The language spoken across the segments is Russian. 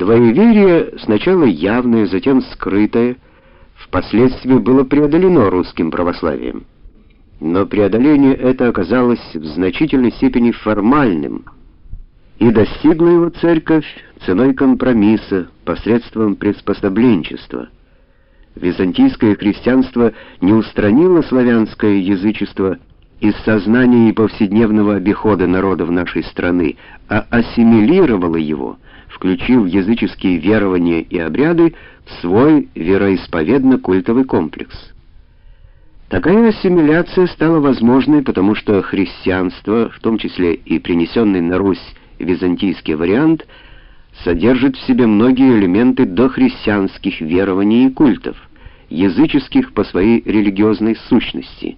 Двоеверие, сначала явное, затем скрытое, впоследствии было преодолено русским православием. Но преодоление это оказалось в значительной степени формальным, и достигла его церковь ценой компромисса, посредством приспособленчества. Византийское христианство не устранило славянское язычество из сознания и повседневного обихода народов нашей страны, а ассимилировало его – включив языческие верования и обряды в свой вероисповедно-культовый комплекс. Такая ассимиляция стала возможной, потому что христианство, в том числе и принесенный на Русь византийский вариант, содержит в себе многие элементы дохристианских верований и культов, языческих по своей религиозной сущности.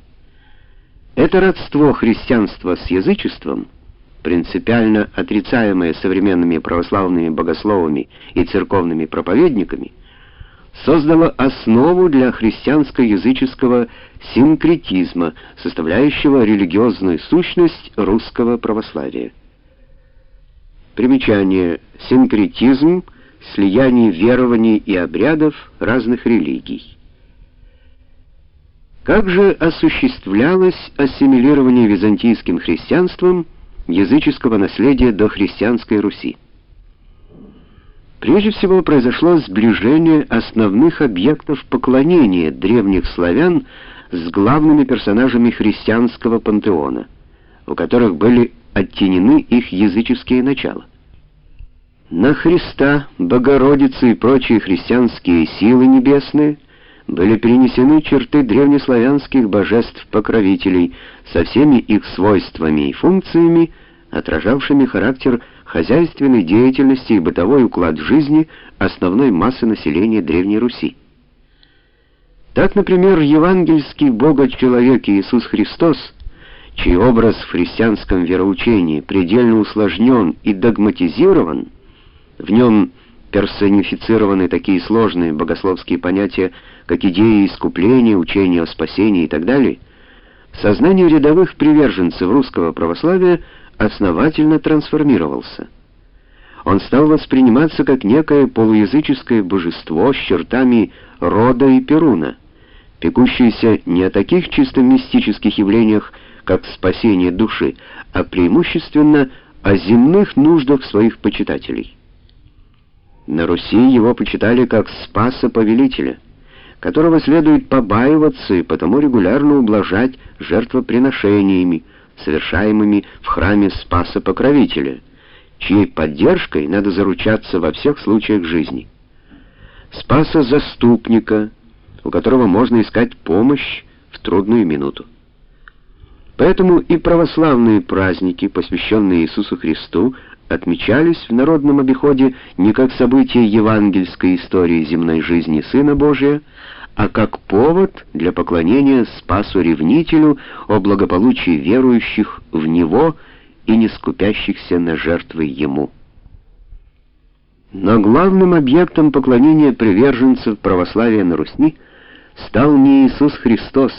Это родство христианства с язычеством — принципиально отрицаемое современными православными богословами и церковными проповедниками, создало основу для христианско-языческого синкретизма, составляющего религиозную сущность русского православия. Примечание. Синкретизм — слияние верований и обрядов разных религий. Как же осуществлялось ассимилирование византийским христианством – языческого наследия до христианской Руси. Прежде всего произошло сближение основных объектов поклонения древних славян с главными персонажами христианского пантеона, у которых были оттенены их языческие начала. На Христа, Богородицу и прочие христианские силы небесные были перенесены черты древнеславянских божеств-покровителей со всеми их свойствами и функциями, отражавшими характер хозяйственной деятельности и бытовой уклад жизни основной массы населения Древней Руси. Так, например, евангельский Бога-человек Иисус Христос, чей образ в христианском вероучении предельно усложнен и догматизирован, в нем персонифицированы такие сложные богословские понятия, как идея искупления, учение о спасении и так далее, в сознании рядовых приверженцев русского православия – основательно трансформировался. Он стал восприниматься как некое полуязыческое божество с чертами рода и перуна, пекущееся не о таких чисто мистических явлениях, как спасение души, а преимущественно о земных нуждах своих почитателей. На Руси его почитали как спаса-повелителя, которого следует побаиваться и потому регулярно ублажать жертвоприношениями, совершаемыми в храме Спаса Покровителя, чьей поддержкой надо заручаться во всех случаях жизни. Спаса Заступника, у которого можно искать помощь в трудную минуту. Поэтому и православные праздники, посвященные Иисусу Христу, отмечались в народном обиходе не как события евангельской истории земной жизни Сына Божия, а как повод для поклонения Спасу-ревнителю о благополучии верующих в Него и не скупящихся на жертвы Ему. Но главным объектом поклонения приверженцев православия на Руси стал не Иисус Христос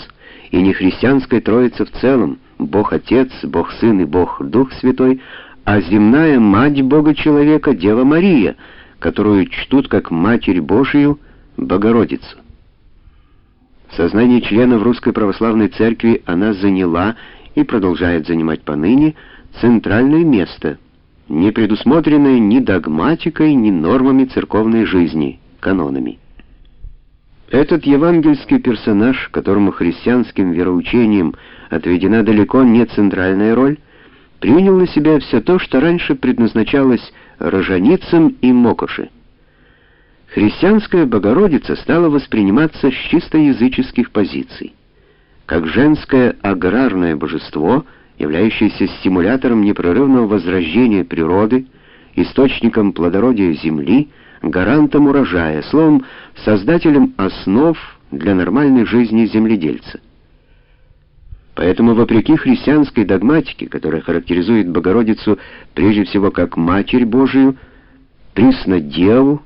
и не христианская Троица в целом, Бог Отец, Бог Сын и Бог Дух Святой, а земная Мать Бога-человека, Дева Мария, которую чтут как Матерь Божию, Богородицу. В сознании членов Русской Православной Церкви она заняла и продолжает занимать поныне центральное место, не предусмотренное ни догматикой, ни нормами церковной жизни, канонами. Этот евангельский персонаж, которому христианским вероучением отведена далеко не центральная роль, принял на себя все то, что раньше предназначалось рожаницам и мокоши христианская Богородица стала восприниматься с чисто языческих позиций, как женское аграрное божество, являющееся стимулятором непрерывного возрождения природы, источником плодородия земли, гарантом урожая, словом, создателем основ для нормальной жизни земледельца. Поэтому, вопреки христианской догматике, которая характеризует Богородицу прежде всего как Матерь Божию, Преснодеву,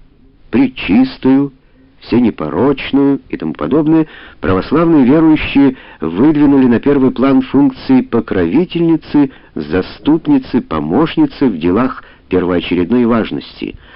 пречистую, всенепорочную и тому подобное, православные верующие выдвинули на первый план функции покровительницы, заступницы, помощницы в делах первоочередной важности —